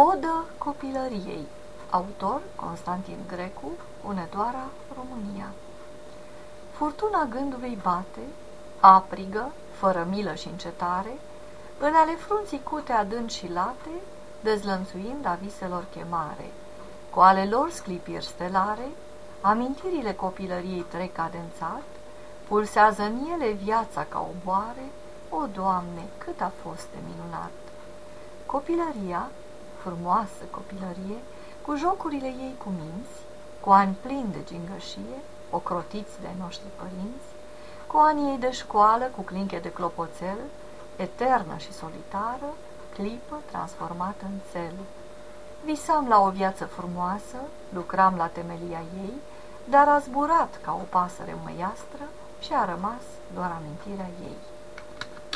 Odă copilăriei Autor Constantin Grecu Unedoara, România Furtuna gândului bate, aprigă, fără milă și încetare, în ale frunții cute adânci și late, dezlănțuind a viselor chemare. Cu ale lor sclipiri stelare, amintirile copilăriei trec cadențat, pulsează în ele viața ca o boare, o, Doamne, cât a fost de minunat! Copilăria, frumoasă copilărie, cu jocurile ei cu minți, cu ani plini de gingășie, ocrotiți de noștri părinți, cu anii ei de școală, cu clinche de clopoțel, eternă și solitară, clipă transformată în cel. Visam la o viață frumoasă, lucram la temelia ei, dar a zburat ca o pasăre măiastră și a rămas doar amintirea ei.